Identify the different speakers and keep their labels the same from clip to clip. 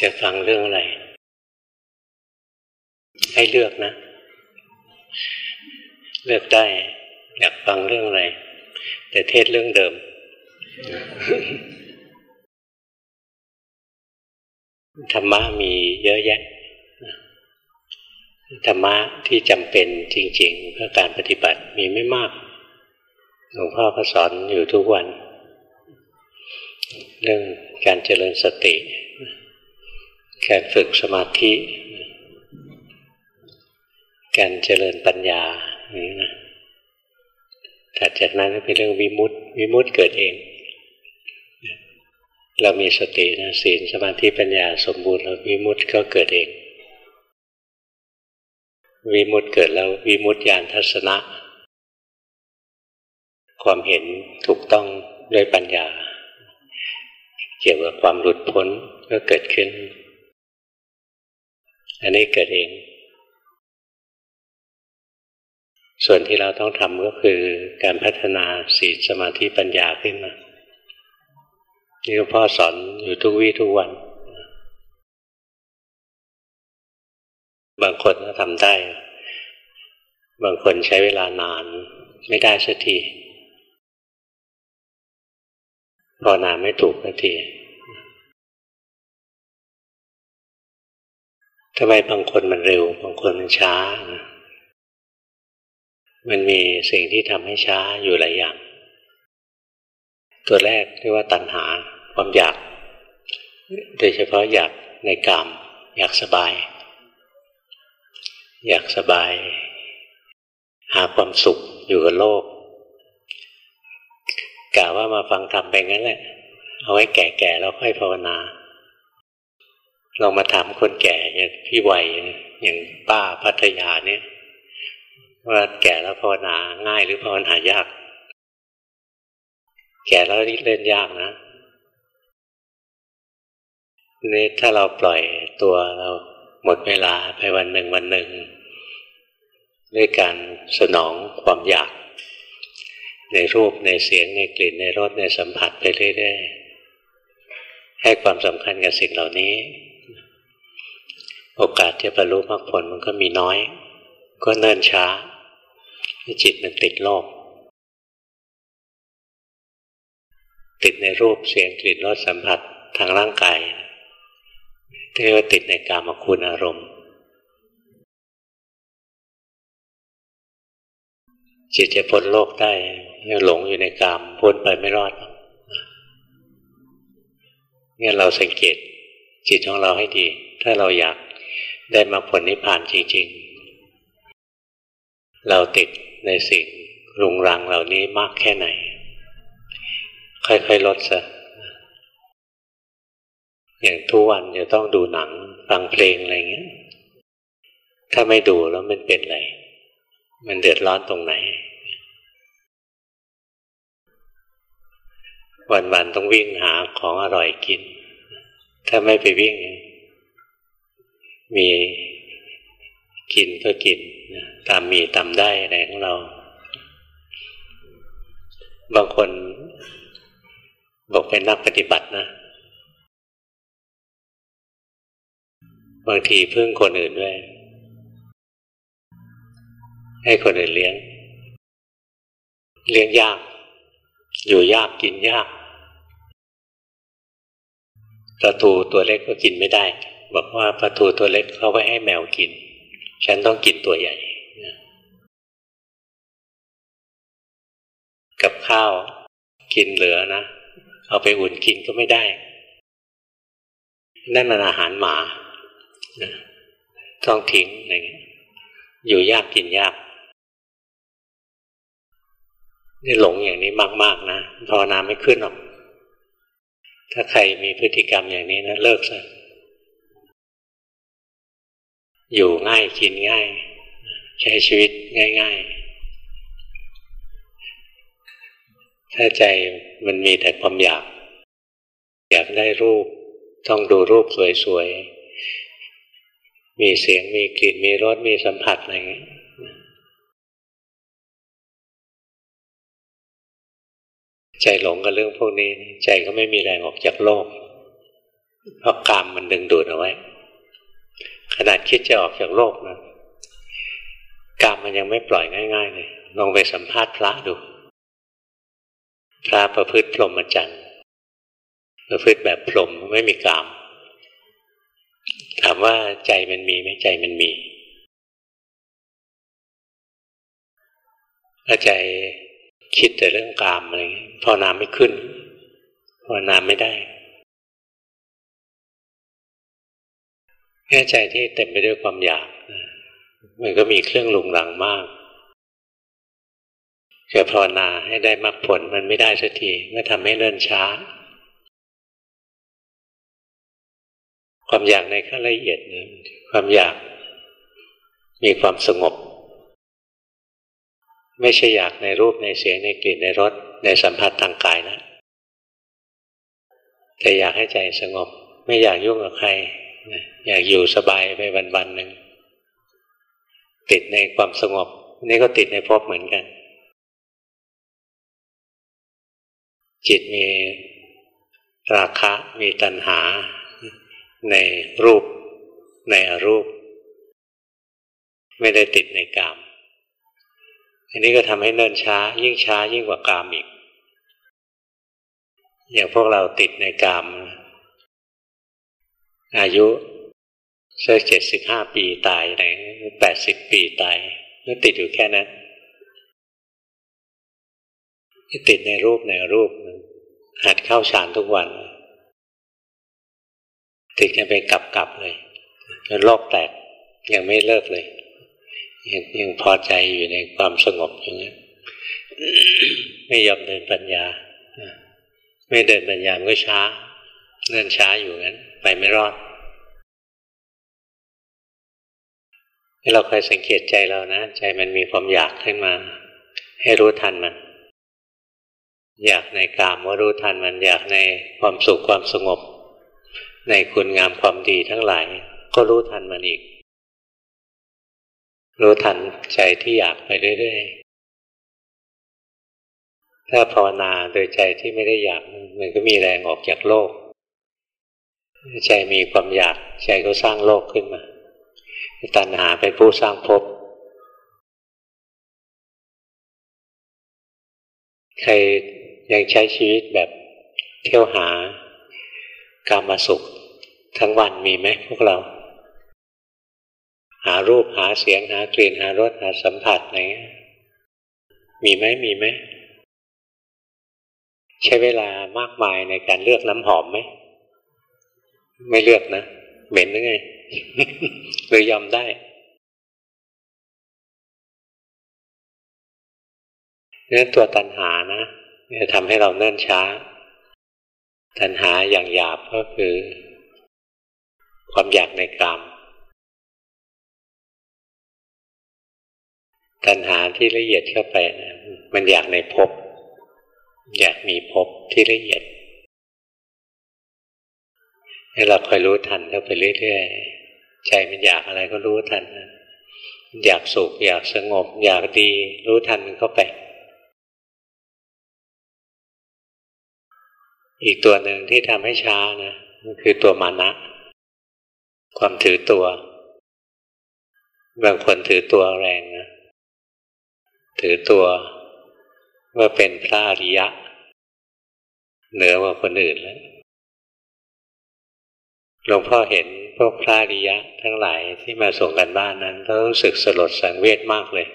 Speaker 1: จะฟังเรื่องอะไร ให้เลือกนะ เลือกได้ อยากฟังเรื่องอะไร แต่เทศเรื่องเดิม ธรรมะมีเยอะแยะ ธรรมะที่จำเป็นจริงๆเพื่อการปฏิบัติมีไม่มาก หลวงพ่อก็สอนอยู่ทุกวัน เรื่องการเจริญสติ การฝึกสมาธิ การเจริญปัญญาอย่างนี้นะถัดจากนั้นเป็นเรื่องวิมุตติวิมุตติเกิดเอง เรามีสตินะศีลสมาธิปัญญาสมบูรณ์แล้ววิมุตติก็เกิดเอง วิมุตติเกิดแล้ววิมุตติญาณทัศนะ ความเห็นถูกต้องด้วยปัญญา เกี่ยวกับความหลุดพ้นก็เกิดขึ้น อันนี้เกิดเอง ส่วนที่เราต้องทำก็คือการพัฒนาศีลสมาธิปัญญาขึ้นมานี่พ่อสอนอยู่ทุกวี่ทุกวัน บางคนก็ทำได้ บางคนใช้เวลานาน ไม่ได้สักทีพอนานไม่ถูกสักที ทำไมบางคนมันเร็ว บางคนมันช้า มันมีสิ่งที่ทำให้ช้าอยู่หลายอย่าง ตัวแรกเรียกว่าตัณหาความอยาก โดยเฉพาะอยากในกามอยากสบาย อยากสบาย หาความสุขอยู่กับโลกกล่าวว่ามาฟังธรรมไปงั้นแหละ เอาไว้แก่ๆแล้วค่อยภาวนา ลองมาถามคนแก่อย่างพี่วัยอย่างป้าพัทยาเนี่ย ว่าแก่แล้วภาวนาง่ายหรือภาวนายาก แก่แล้วเล่นยากนะนี่ถ้าเราปล่อยตัวเราหมดเวลาไปวันหนึ่งวันหนึ่ง ด้วยการสนองความอยาก ในรูปในเสียงในกลิ่นในรสในสัมผัสไปเรื่อยๆให้ความสำคัญกับสิ่งเหล่านี้ โอกาสที่บรรลุมรรคผลมันก็มีน้อย ก็เนิ่นช้า จิตมันติดโลก ติดในรูปเสียงกลิ่นรสสัมผัสทางร่างกายเรียกว่าติดในกามคุณอารมณ์ จิตจะพ้นโลกได้หลงอยู่ในกามพ้นไปไม่รอดเนี่ยเราสังเกตจิตของเราให้ดี ถ้าเราอยาก ได้มาผลนิพพานจริงๆ เราติดในสิ่งรุงรังเหล่านี้มากแค่ไหน ค่อยๆลดซะอย่างทุกวันจะต้องดูหนังฟังเพลงอะไรเงี้ย ถ้าไม่ดูแล้วมันเป็นไร มันเดือดร้อนตรงไหน วันๆต้องวิ่งหาของอร่อยกิน ถ้าไม่ไปวิ่ง มีกินก็กินตามมีตามได้อะไรของเรา บางคนบอกเป็นนักปฏิบัตินะ บางทีพึ่งคนอื่นด้วย ให้คนอื่นเลี้ยง เลี้ยงยาก อยู่ยากกินยากประตูตัวเล็กก็กินไม่ได้ บอกว่าปลาทูตัวเล็กเขาไว้ให้แมวกิน ฉันต้องกินตัวใหญ่กับข้าวกินเหลือนะ เอาไปอุ่นกินก็ไม่ได้ นั่นมันอาหารหมาต้องทิ้งอะไรเงี้ยอยู่ยากกินยากนี่หลงอย่างนี้มาก ๆ นะภาวนาไม่ขึ้นหรอก ถ้าใครมีพฤติกรรมอย่างนี้นะเลิกซะ อยู่ง่ายกินง่าย ใช้ชีวิตง่าย ๆ ถ้าใจมันมีแต่ความอยาก อยากได้รูป ต้องดูรูปสวยๆ มีเสียงมีกลิ่นมีรสมีสัมผัสอะไรอย่างนี้ใจหลงกับเรื่องพวกนี้ ใจก็ไม่มีแรงออกจากโลก เพราะกรรมมันดึงดูดเอาไว้ ขนาดคิดจะออกจากโลกนะกรรมมันยังไม่ปล่อยง่าย ๆ เลยลองไปสัมภาษณ์พระดูพระประพฤติพรหมจรรย์ประพฤติแบบพรหมไม่มีกรรมถามว่าใจมันมีไหมใจมันมีถ้าใจคิดแต่เรื่องกามอะไรภาวนาไม่ขึ้นภาวนาไม่ได้ แค่ใจที่เต็มไปด้วยความอยาก มันก็มีเครื่องลุงรังมากจะภาวนาให้ได้มรรคผลมันไม่ได้สักทีก็ทำให้เนิ่นช้า ความอยากในขั้นละเอียดนะความอยากมีความสงบ ไม่ใช่อยากในรูปในเสียงในกลิ่นในรสในสัมผัสทางกายนะ แต่อยากให้ใจสงบ ไม่อยากยุ่งกับใคร อยากอยู่สบายไปวันๆหนึ่งติดในความสงบ นี่ก็ติดในภพเหมือนกัน จิตมีราคะมีตัณหา ในรูป ในอรูป ไม่ได้ติดในกาม อันนี้ก็ทำให้เนิ่นช้า ยิ่งช้ายิ่งกว่ากามอีกอย่างพวกเราติดในกาม อายุสักเจ็ดสิบห้าปีตายไหนแปดสิบปีตายก็ติดอยู่แค่นั้นติดในรูปในรูป หัดเข้าฌานทุกวัน ติดกันไปกลับๆเลยจนโลกแตกยังไม่เลิกเลย ยังยังพอใจอยู่ในความสงบอย่างนี้ไม่ยอมเดินปัญญา ไม่เดินปัญญาก็ช้า เดินช้าอยู่งั้น ไปไม่รอดให้เราคอยสังเกตใจเรานะ ใจมันมีความอยากขึ้นมา ให้รู้ทันมัน อยากในกามว่ารู้ทันมัน อยากในความสุขความสงบ ในคุณงามความดีทั้งหลาย ก็รู้ทันมันอีก รู้ทันใจที่อยากไปเรื่อยๆถ้าภาวนาโดยใจที่ไม่ได้อยากมันก็มีแรงออกจากโลก ใจมีความอยากใจก็สร้างโลกขึ้นมาตัณหาเป็นผู้สร้างภพใครยังใช้ชีวิตแบบเที่ยวหากามาสุข ทั้งวันมีไหมพวกเรา หารูปหาเสียงหากลิ่นหารสหาสัมผัสไหนมีไหมมีไหม ใช้เวลามากมายในการเลือกน้ำหอมไหม ไม่เลือกนะ เหม็นหรือไงหรือยอมได้นี่ตัวตัณหานะจะทำให้เราเนิ่นช้า ตัณหาอย่างหยาบก็คือ ความอยากในกรรมตัณหาที่ละเอียดเข้าไปนะมันอยากในภพอยากมีภพที่ละเอียด ให้เราคอยรู้ทันเข้าไปเรื่อยๆ ใจมันอยากอะไรก็รู้ทัน อยากสุข อยากสงบ อยากดี รู้ทันมันเข้าไป อีกตัวหนึ่งที่ทำให้ช้านะมันคือตัวมานะ ความถือตัว บางคนถือตัวแรงนะ ถือตัวว่าเป็นพระอริยะ เหนือกว่าคนอื่นแล้ว หลวงพ่อเห็นพวกพระริยะ ทั้งหลายที่มาส่งกันบ้านนั้นก็รู้สึกสลดสังเวชมากเลย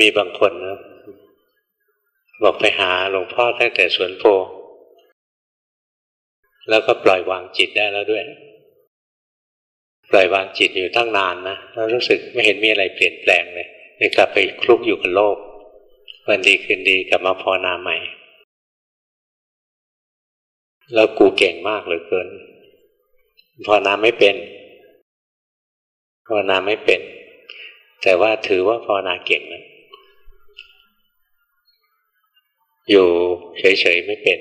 Speaker 1: มีบางคนนะบอกไปหาหลวงพ่อตั้งแต่สวนโพ แล้วก็ปล่อยวางจิตได้แล้วด้วย ปล่อยวางจิตอยู่ตั้งนานนะแล้วรู้สึกไม่เห็นมีอะไรเปลี่ยนแปลงเลยเลยกลับไปคลุกอยู่กับโลก วันดีคืนดีกลับมาพอนาใหม่ แล้วกูเก่งมากเหลือเกินภาวนาไม่เป็นภาวนาไม่เป็น แต่ว่าถือว่าภาวนาเก่งนะอยู่เฉยๆไม่เป็น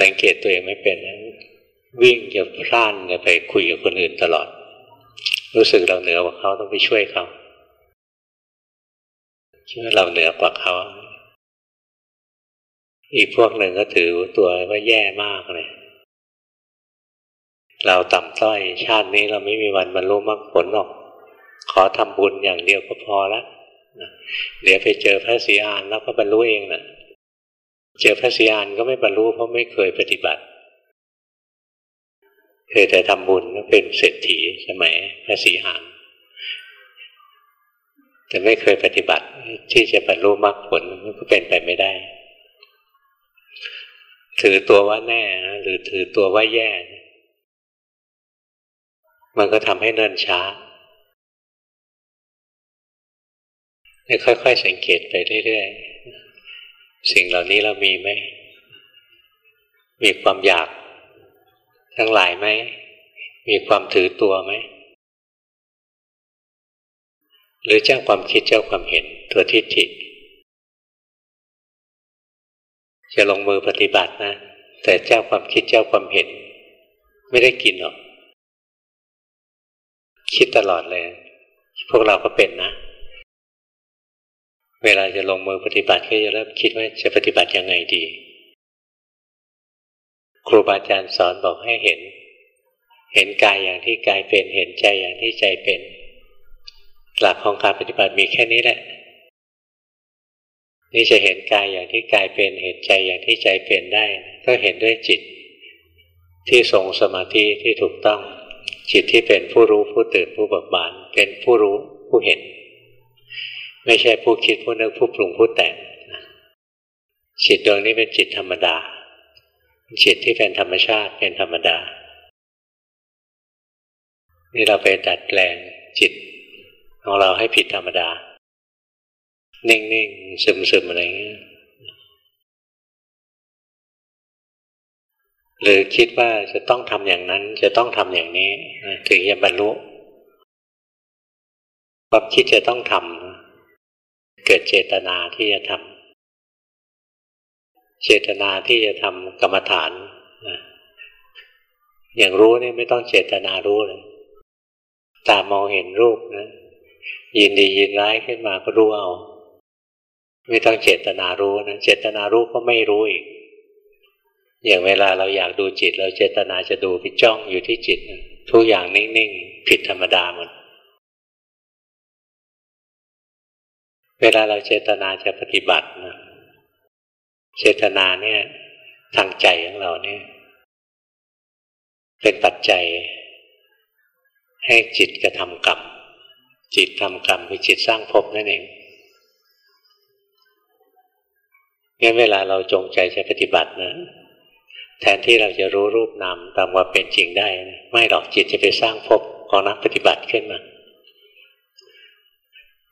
Speaker 1: สังเกตตัวเองไม่เป็นวิ่งจะพล่านจะไปคุยกับคนอื่นตลอด รู้สึกเราเหนือกว่าเขาต้องไปช่วยเขาคิดว่าเราเหนือกว่าเขา อีกพวกหนึ่งก็ถือตัวว่าแย่มากเลยเราต่ำต้อยชาตินี้เราไม่มีวันบรรลุมรรคผลหรอก ขอทำบุญอย่างเดียวก็พอล้วเดี๋ยวไปเจอพระศรีอานแล้วก็บรรลุเองนะ่ะ เจอพระศรีอานก็ไม่บรรลุเพราะไม่เคยปฏิบัติ เคยแต่ทำบุญก็เป็นเศรษฐีสมัยพระศรีอาน แต่ไม่เคยปฏิบัติที่จะบรรลุมรรคผลมันก็เป็นไปไม่ได้ ถือตัวว่าแน่ หรือถือตัวว่าแย่ มันก็ทำให้เนินช้าค่อยๆสังเกตไปเรื่อยๆ สิ่งเหล่านี้เรามีไหม มีความอยาก ทั้งหลายไหม มีความถือตัวไหม หรือเจ้าความคิดเจ้าความเห็นตัวทิฏฐิ จะลงมือปฏิบัตินะ แต่เจ้าความคิดเจ้าความเห็น ไม่ได้กินหรอก คิดตลอดเลย พวกเราก็เป็นนะ เวลาจะลงมือปฏิบัติก็จะเริ่มคิดว่าจะปฏิบัติยังไงดี ครูบาอาจารย์สอนบอกให้เห็น เห็นกายอย่างที่กายเป็น เห็นใจอย่างที่ใจเป็น หลักของการปฏิบัติมีแค่นี้แหละ นี่จะเห็นกายอย่างที่กายเป็นเห็นใจอย่างที่ใจเป็นได้ ก็เห็นด้วยจิต ที่ทรงสมาธิที่ถูกต้อง จิตที่เป็นผู้รู้ผู้ตื่นผู้เบิกบาน เป็นผู้รู้ผู้เห็น ไม่ใช่ผู้คิดผู้นึกผู้ปรุงผู้แต่งจิตดวงนี้เป็นจิตธรรมดา จิตที่เป็นธรรมชาติเป็นธรรมดา นี่เราไปดัดแปลงจิตของเราให้ผิดธรรมดา นิ่งๆซึมๆอะไรเงี้ยหรือคิดว่าจะต้องทำอย่างนั้น จะต้องทำอย่างนี้ถึงจะบรรลุความคิดจะต้องทำเกิดเจตนาที่จะทำเจตนาที่จะทำกรรมฐานอย่างรู้นี่ไม่ต้องเจตนารู้เลย ตามองเห็นรูปนะ ยินดียินร้ายขึ้นมาก็รู้เอา ไม่ต้องเจตนารู้นะเจตนารู้ก็ไม่รู้อีก อย่างเวลาเราอยากดูจิต เราเจตนาจะดูไปจ้องอยู่ที่จิต ทุกอย่างนิ่งๆ ผิดธรรมดาหมดเวลาเราเจตนาจะปฏิบัตินะเจตนาเนี่ย ทางใจของเราเนี่ย เป็นปัจจัย ให้จิตกระทำกรรม จิตทำกรรมคือจิตสร้างภพนั่นเอง งั้นเวลาเราจงใจจะปฏิบัตินะแทนที่เราจะรู้รูปนามตามว่าเป็นจริงได้นะไม่หรอกจิตจะไปสร้างภพของนักปฏิบัติขึ้นมา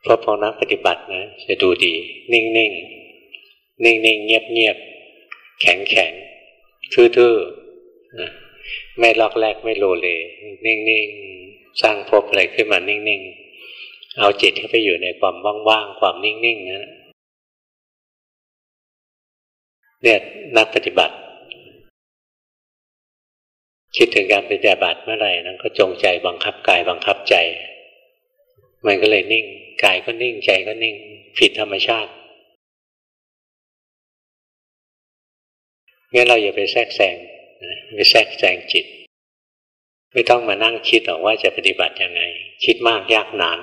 Speaker 1: เพราะพอนักปฏิบัตินะจะดูดี นิ่งๆนิ่งๆเงียบๆแข็งๆทื่อๆไม่ลอกแรกไม่โลเล นิ่งๆสร้างภพอะไรขึ้นมานิ่งๆเอาจิตเข้าไปอยู่ในความว่างๆความนิ่งๆนะ เนี่ยนักปฏิบัติ คิดถึงการปฏิบัติเมื่อไหร่นั้นก็จงใจบังคับกายบังคับใจ มันก็เลยนิ่งกายก็นิ่งใจก็นิ่ง ผิดธรรมชาติงั้นเราอย่าไปแทรกแซงไปแทรกแซงจิต ไม่ต้องมานั่งคิดหรอกว่าจะปฏิบัติยังไง คิดมากยากนาน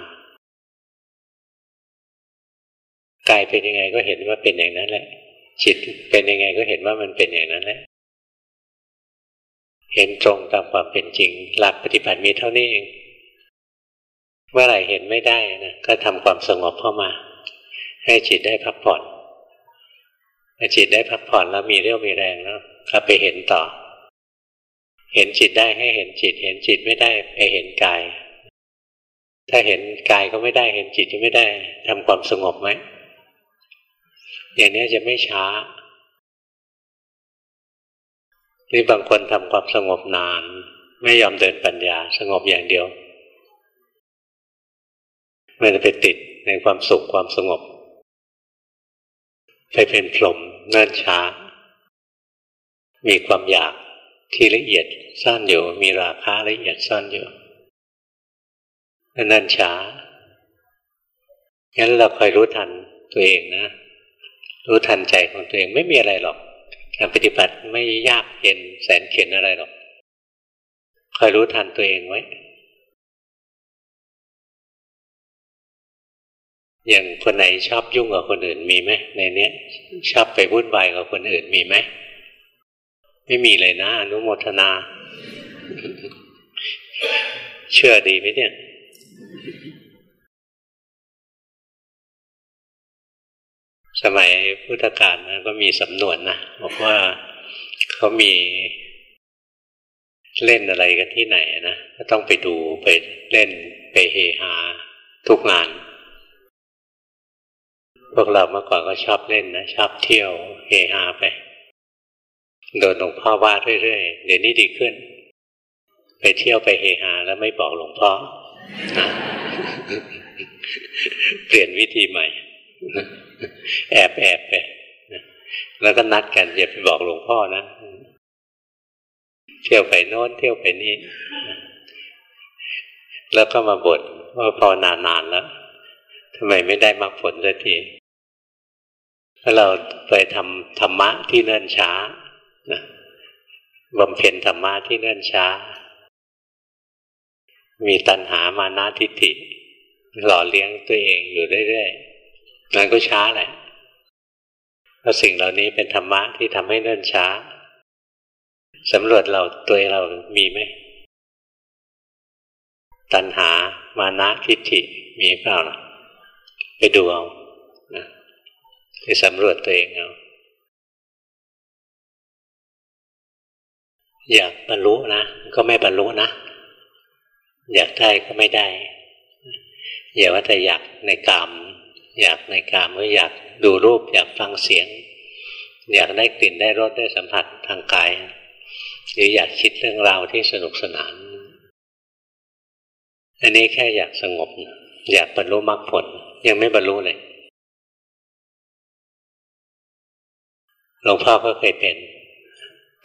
Speaker 1: กายเป็นยังไงก็เห็นว่าเป็นอย่างนั้นแหละ จิตเป็นยังไงก็เห็นว่ามันเป็นอย่างนั้นแหละเห็นตรงตามความเป็นจริง หลักปฏิบัติมีเท่านี้เองเมื่อไหร่เห็นไม่ได้นะก็ทำความสงบเข้ามา ให้จิตได้พักผ่อนจิตได้พักผ่อนแล้วมีเรี่ยวมีแรงแล้วก็ไปเห็นต่อ เห็นจิตได้ให้เห็นจิต เห็นจิตไม่ได้ไปเห็นกาย ถ้าเห็นกายก็ไม่ได้เห็นจิตก็ไม่ได้ทำความสงบไหม อย่างนี้จะไม่ช้านี่บางคนทำความสงบนาน ไม่ยอมเดินปัญญาสงบอย่างเดียว มันจะไปติดในความสุขความสงบ ไปเป็นพรมเนิ่นช้า มีความอยากที่ละเอียดซ่อนอยู่ มีราคาละเอียดซ่อนอยู่นั่นช้า งั้นเราคอยรู้ทันตัวเองนะ รู้ทันใจของตัวเองไม่มีอะไรหรอกการปฏิบัติไม่ยากเย็นแสนเข็นอะไรหรอกคอยรู้ทันตัวเองไว้ อย่างคนไหนชอบยุ่งกับคนอื่นมีไหมในเนี้ย ชอบไปวุ่นวายกับคนอื่นมีไหมไม่มีเลยนะอนุโมทนา เชื่อดีไหมเนี่ย สมัยพุทธกาลนะก็มีสำนวนนะบอกว่าเขามีเล่นอะไรกันที่ไหนนะก็ต้องไปดูไปเล่นไปเฮฮาทุกงาน พวกเราเมื่อก่อนก็ชอบเล่นนะชอบเที่ยวเฮฮาไป โดนหลวงพ่อว่าเรื่อยๆเดี๋ยวนี้ดีขึ้น ไปเที่ยวไปเฮฮาแล้วไม่บอกหลวงพ่อเปลี่ยนวิธีใหม่ แอบแอบไปแล้วก็นัดกันอย่าไปบอกหลวงพ่อนะ เที่ยวไปโน้นเที่ยวไปนี่ แล้วก็มาบ่นว่าพอนานๆแล้วทำไมไม่ได้มรรคผลสักทีเพราะเราไปทำธรรมะที่เนิ่นช้านะบำเพ็ญธรรมะที่เนิ่นช้า มีตัณหามานาทิฏฐิหล่อเลี้ยงตัวเองอยู่เรื่อยๆ มันก็ช้าแหละเพราะสิ่งเหล่านี้เป็นธรรมะที่ทำให้เนิ่นช้าสำรวจเราตัวเรามีไหมตัณหามานะทิฏฐิมีเปล่าล่ะ ไปดูเอานะไปสำรวจตัวเองเอาอยากบรรลุนะก็ไม่บรรลุนะอยากได้ก็ไม่ได้ อย่าว่าแต่อยากในกาม อยากในกามก็อยากดูรูป อยากฟังเสียง อยากได้กลิ่นได้รสได้สัมผัสทางกาย หรืออยากคิดเรื่องราวที่สนุกสนาน อันนี้แค่อยากสงบ อยากบรรลุมรรคผล ยังไม่บรรลุเลยหลวงพ่อก็เคยเป็น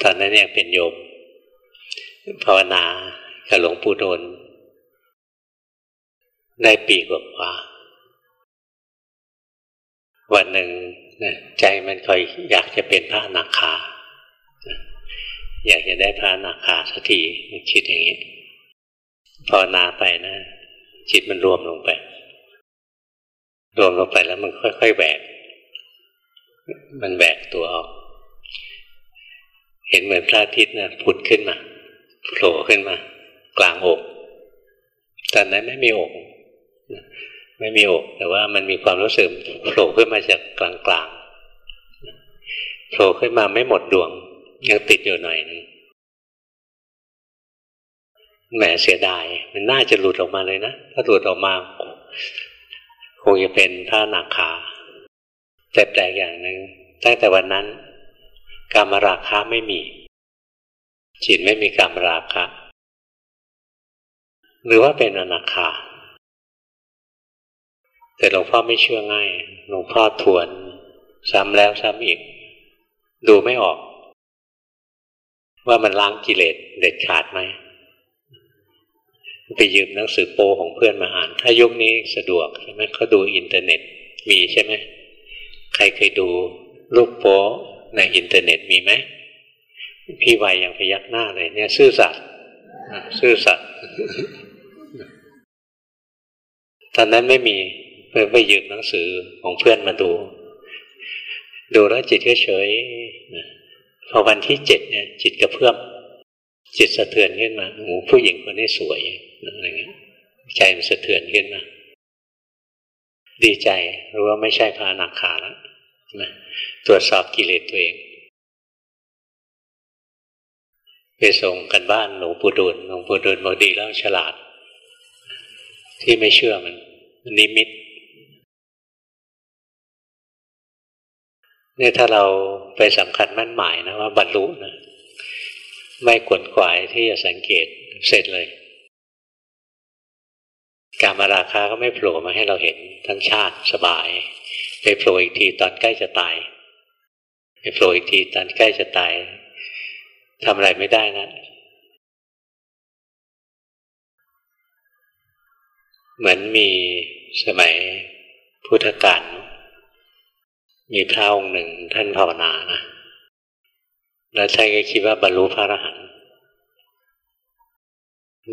Speaker 1: ตอนนั้นยังเป็นโยมภาวนากับหลวงปู่โดนได้ปีกว่า วันหนึ่งใจมันคอยอยากจะเป็นพระอนาคา อยากจะได้พระอนาคาสักทีคิดอย่างนี้พอนาไปนะจิตมันรวมลงไป รวมลงไปแล้วมันค่อยๆแหวก มันแหวกตัวออก เห็นเหมือนพระอาทิตย์นะผุดขึ้นมาโผล่ขึ้นมา กลางอกตอนนั้นไม่มีอก ไม่มีอก แต่ว่ามันมีความรู้สึกโผล่ขึ้นมาจากกลางๆโผล่ขึ้นมาไม่หมดดวง ยังติดอยู่หน่อยนึงแหมเสียดาย มันน่าจะหลุดออกมาเลยนะถ้าหลุดออกมาคงจะเป็นพระนาคาแต่แปลกอย่างหนึ่งตั้งแต่วันนั้นกามราคะไม่มี จิตไม่มีกามราคะ หรือว่าเป็นอนาคา แต่หลวงพ่อไม่เชื่อง่าย หลวงพ่อทวน ซ้ำแล้วซ้ำอีก ดูไม่ออก ว่ามันล้างกิเลสเด็ดขาดไหมไปยืมหนังสือโปของเพื่อนมาอ่าน ถ้ายุคนี้สะดวกใช่ไหมเขาดูอินเทอร์เน็ตมีใช่ไหมใครเคยดูรูปโปในอินเทอร์เน็ตมีไหมพี่วัยยังพยักหน้าเลยเนี่ย ซื่อสัตย์ซื่อสัตย์ตอนนั้นไม่มี เพื่อไปยืมหนังสือของเพื่อนมาดู ดูแล้วจิตก็เฉยพอวันที่เจ็ดเนี่ย จิตกระเพื่อมจิตสะเทือนขึ้นมาโอ้ผู้หญิงคนนี้สวยอะไรเงี้ยใจมันสะเทือนขึ้นมาดีใจรู้ว่าไม่ใช่พระอนาคาแล้วนะตรวจสอบกิเลสตัวเองไปส่งกันบ้านหลวงปู่ดูลหลวงปู่ดูลบอกดีแล้วฉลาด ที่ไม่เชื่อมันนิมิต นี่ถ้าเราไปสำคัญมั่นหมายนะว่าบรรลุนะไม่ขวนขวายที่จะสังเกตเสร็จเลย การมาราคาก็ไม่โผล่มาให้เราเห็นทั้งชาติสบาย ไปโผล่อีกทีตอนใกล้จะตายไปโผล่อีกทีตอนใกล้จะตายทำอะไรไม่ได้นะ เหมือนมีสมัยพุทธกาล มีพระองค์หนึ่งท่านภาวนานะ แล้วท่านก็คิดว่าบรรลุพระอรหันต์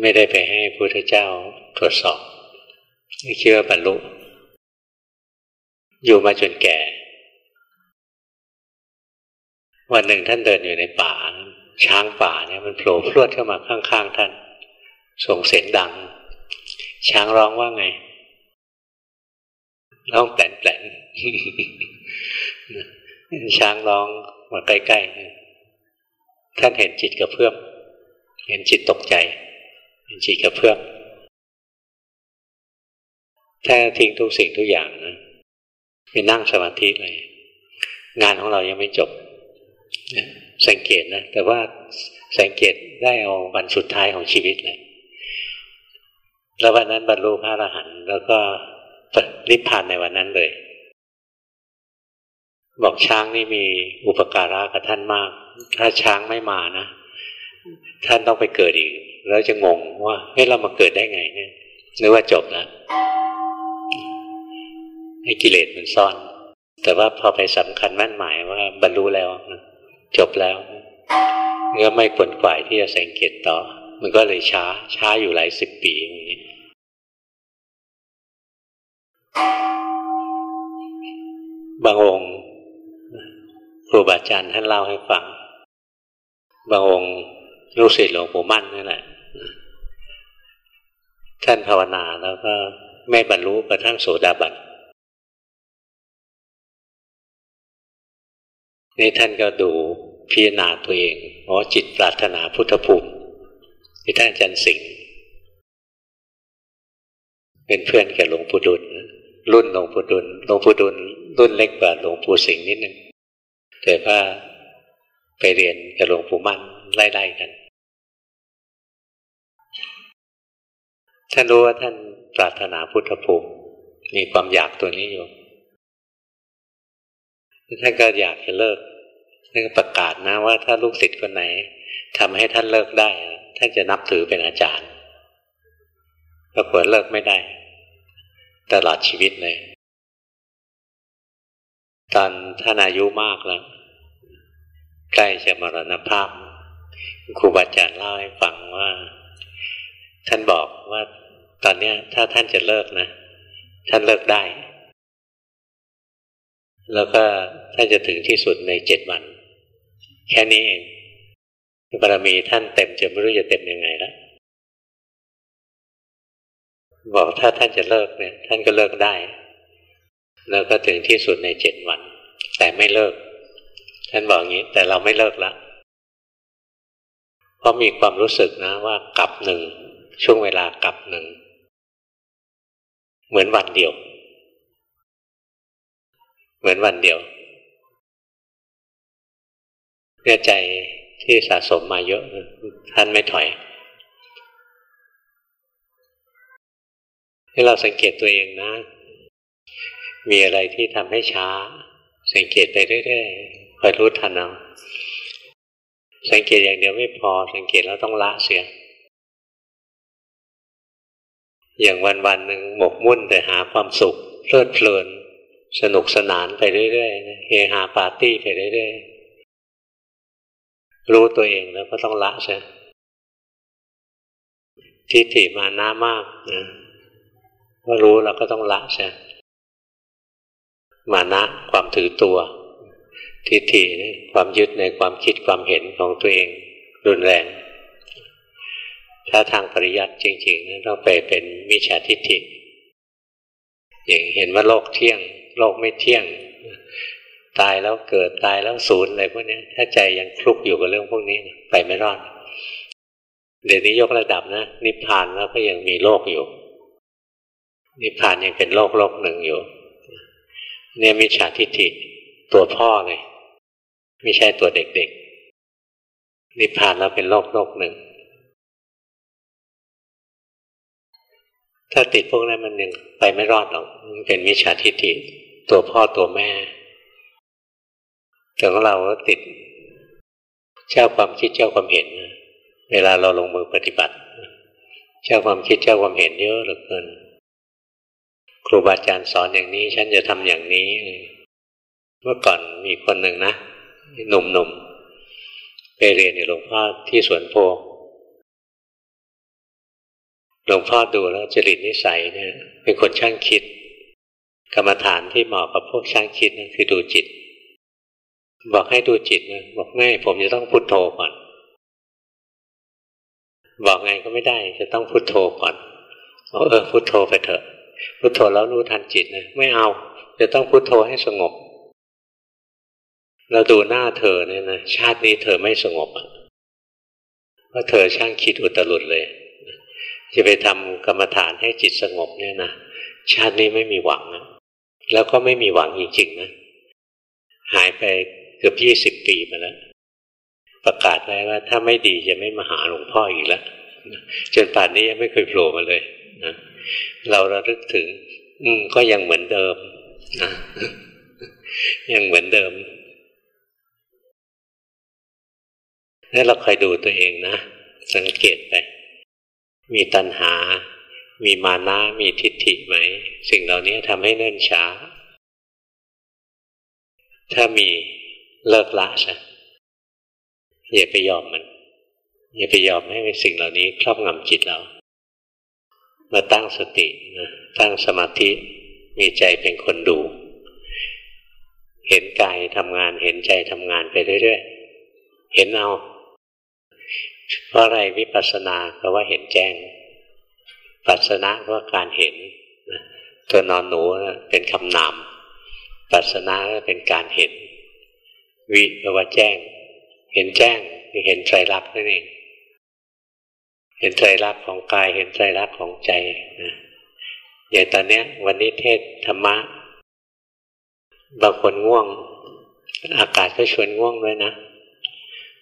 Speaker 1: ไม่ได้ไปให้พระพุทธเจ้าตรวจสอบคิดว่าบรรลุ อยู่มาจนแก่ วันหนึ่งท่านเดินอยู่ในป่า ช้างป่าเนี่ยมันโผล่พรวดเข้ามาข้างๆท่าน ส่งเสียงดัง ช้างร้องว่าไง ร้องแปลนแปลนช้างร้องมาใกล้ๆท่านเห็นจิตกระเพื่อมเห็นจิตตกใจ เห็นจิตกระเพื่อมถ้าทิ้งทุกสิ่งทุกอย่างนะไปนั่งสมาธิเลย งานของเรายังไม่จบ สังเกตนะ แต่ว่าสังเกตได้เอาวันสุดท้ายของชีวิตเลย แล้ววันนั้นบรรลุพระอรหันต์แล้วก็ นิพพานในวันนั้นเลย บอกช้างนี่มีอุปการะกับท่านมาก ถ้าช้างไม่มานะ ท่านต้องไปเกิดอีก แล้วจะงงว่าเฮ้ยเรามาเกิดได้ไงเนี่ยนึกว่าจบแล้วให้กิเลสมันซ่อน แต่ว่าพอไปสำคัญมั่นหมายว่าบรรลุแล้วจบแล้วก็ไม่ขวนขวายที่จะสังเกตต่อ มันก็เลยช้าช้าอยู่หลายสิบปีอย่างนี้ บางองค์ครูบาอาจารย์ท่านเล่าให้ฟัง บางองค์ลูกศิษย์หลวงปู่มั่นนั่นแหละท่านภาวนาแล้วก็ไม่บรรลุกระทั่งโสดาบันนี่ท่านก็ดูพิจารณาตัวเองอ๋อจิตปรารถนาพุทธภูมิที่ท่านอาจารย์สิงห์เป็นเพื่อนกับหลวงปู่ดุล รุ่นหลวงปู่ดุลหลวงปู่ดุลรุ่นเล็กกว่าหลวงปู่สิงห์นิดนึงแต่ว่าไปเรียนกับหลวงปู่มั่นไล่ๆกันท่านรู้ว่าท่านปรารถนาพุทธภูมิมีความอยากตัวนี้อยู่ท่านก็อยากจะเลิกท่านก็ประกาศนะว่าถ้าลูกศิษย์คนไหนทำให้ท่านเลิกได้ท่านจะนับถือเป็นอาจารย์ปรากฏเลิกไม่ได้ ตลอดชีวิตเลย ตอนท่านอายุมากแล้ว ใกล้จะมรณภาพครูบาอาจารย์เล่าให้ฟังว่า ท่านบอกว่าตอนนี้ถ้าท่านจะเลิกนะ ท่านเลิกได้ แล้วก็ท่านจะถึงที่สุดในเจ็ดวัน แค่นี้เองบารมีท่านเต็มจะไม่รู้จะเต็มยังไงแล้ว บอกถ้าท่านจะเลิกเนี่ยท่านก็เลิกได้ แล้วก็ถึงที่สุดในเจ็ดวัน แต่ไม่เลิก ท่านบอกอย่างนี้ แต่เราไม่เลิกละเพราะมีความรู้สึกนะว่ากลับหนึ่งช่วงเวลากลับหนึ่งเหมือนวันเดียว เหมือนวันเดียวเนื่อใจที่สะสมมาเยอะท่านไม่ถอย ให้เราสังเกตตัวเองนะ มีอะไรที่ทำให้ช้า สังเกตไปเรื่อยๆคอยรู้ทันเอาสังเกตอย่างเดียวไม่พอ สังเกตแล้วต้องละเสีย อย่างวันวันหนึ่งหมกมุ่นแต่หาความสุขเพลิดเพลิน สนุกสนานไปเรื่อยๆเฮฮาปาร์ตี้ไปเรื่อยๆรู้ตัวเองแล้วก็ต้องละเสียทิฏฐิมาหนะมากนะ ก็รู้เราก็ต้องละใช่มานะความถือตัว ทิฏฐิความยึดในความคิดความเห็นของตัวเองรุนแรง ถ้าทางปริยัติจริงๆนะต้องไปเป็นมิจฉาทิฏฐิอย่างเห็นว่าโลกเที่ยง โลกไม่เที่ยง ตายแล้วเกิดตายแล้วศูนย์อะไรพวกนี้ถ้าใจยังคลุกอยู่กับเรื่องพวกนี้ไปไม่รอดเดี๋ยวนี้ยกระดับนะ นิพพานแล้วก็ยังมีโลกอยู่ นิพพานยังเป็นโลกโลกหนึ่งอยู่ เนี่ยมิจฉาทิฏฐิตัวพ่อเลยไม่ใช่ตัวเด็กๆ นิพพานแล้วเป็นโลกโลกหนึ่ง ถ้าติดพวกนั้นมันยังไปไม่รอดหรอกมันเป็นมิจฉาทิฏฐิตัวพ่อตัวแม่แต่ของเราก็ติด เจ้าความคิดเจ้าความเห็น เวลาเราลงมือปฏิบัติ เจ้าความคิดเจ้าความเห็นเยอะเหลือเกิน ครูบาอาจารย์สอนอย่างนี้ ฉันจะทำอย่างนี้ เมื่อก่อนมีคนหนึ่งนะหนุ่มๆไปเรียนอยู่หลวงพ่อที่สวนโพหลวงพ่อดูแล้วจริตนิสัยเนี่ย เป็นคนช่างคิด กรรมฐานที่เหมาะกับพวกช่างคิดนะคือดูจิต บอกให้ดูจิตนะบอกไม่ผมจะต้องพุโทโธก่อนบอกไงก็ไม่ได้ จะต้องพุโทโธก่อนเออพุโทโธไปเถอะ พุโทโธแล้วรู้ทันจิตนะไม่เอา จะต้องพุโทโธให้สงบ เราดูหน้าเธอเนี่ยนะชาตินี้เธอไม่สงบเพราะเธอช่างคิดอุตรุดเลยจะไปทำกรรมฐานให้จิตสงบเนี่ยนะชาตินี้ไม่มีหวังนะแล้วก็ไม่มีหวังจริงๆนะหายไปเกือบยี่สิบปีมาแล้ว ประกาศไว้ว่าถ้าไม่ดีจะไม่มาหาหลวงพ่ออีกแล้วจนป่านนี้ยังไม่เคยโผล่มาเลย เราระลึกถึง อืก็ยังเหมือนเดิมนะยังเหมือนเดิมนี่เราคอยดูตัวเองนะ สังเกตไป มีตัณหา มีมานะ มีทิฏฐิไหม สิ่งเหล่านี้ทำให้เนิ่นช้า ถ้ามีเลิกละซะอย่าไปยอมมัน อย่าไปยอมให้สิ่งเหล่านี้ครอบงำจิตเรา มาตั้งสตินะตั้งสมาธิมีใจเป็นคนดู เห็นกายทำงานเห็นใจทำงานไปเรื่อยๆ เห็นเอา เพราะอะไรวิปัสสนาก็ว่าเห็นแจ้ง ปัสสนะว่าการเห็นตัวนอนหนูเป็นคำนามปัสสนะเป็นการเห็น วิแปลว่าแจ้ง เห็นแจ้งคือเห็นใจรักนั่นเอง เห็นใจรักของกาย เห็นใจรักของใจนะอย่างตอนเนี้ย วันนี้เทศธรรมะ บางคนง่วง อากาศก็ชวนง่วงด้วยนะ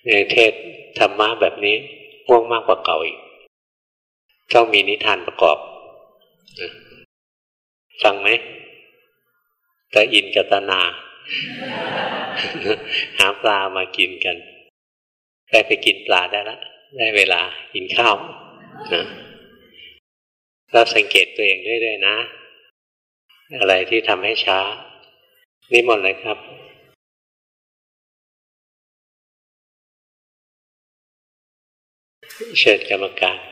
Speaker 1: ในเทศธรรมะแบบนี้ง่วงมากกว่าเก่าอีกต้องมีนิทานประกอบฟังไหมตะอินกับตนา หาปลามากินกันไปไปกินปลาได้ละ ได้เวลากินข้าวนะเราสังเกตตัวเองเรื่อยๆนะ อะไรที่ทำให้ช้า นี่หมดเลยครับเชิญกรรมการ